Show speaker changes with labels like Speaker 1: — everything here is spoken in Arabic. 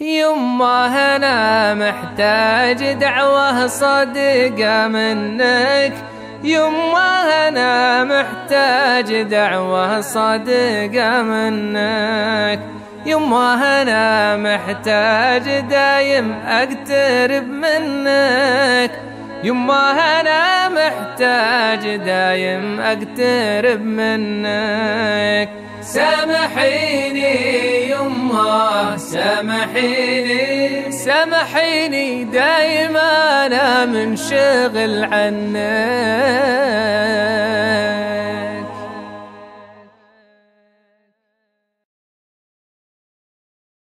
Speaker 1: يما أنا محتاج دعوة صدقة منك. يما أنا محتاج دعوة صدقة منك. يما أنا محتاج دايم أقترب منك. يما أنا محتاج دايم أقترب منك. سامحيني يما سامحيني. سامحيني دايما أنا منشغل عنك.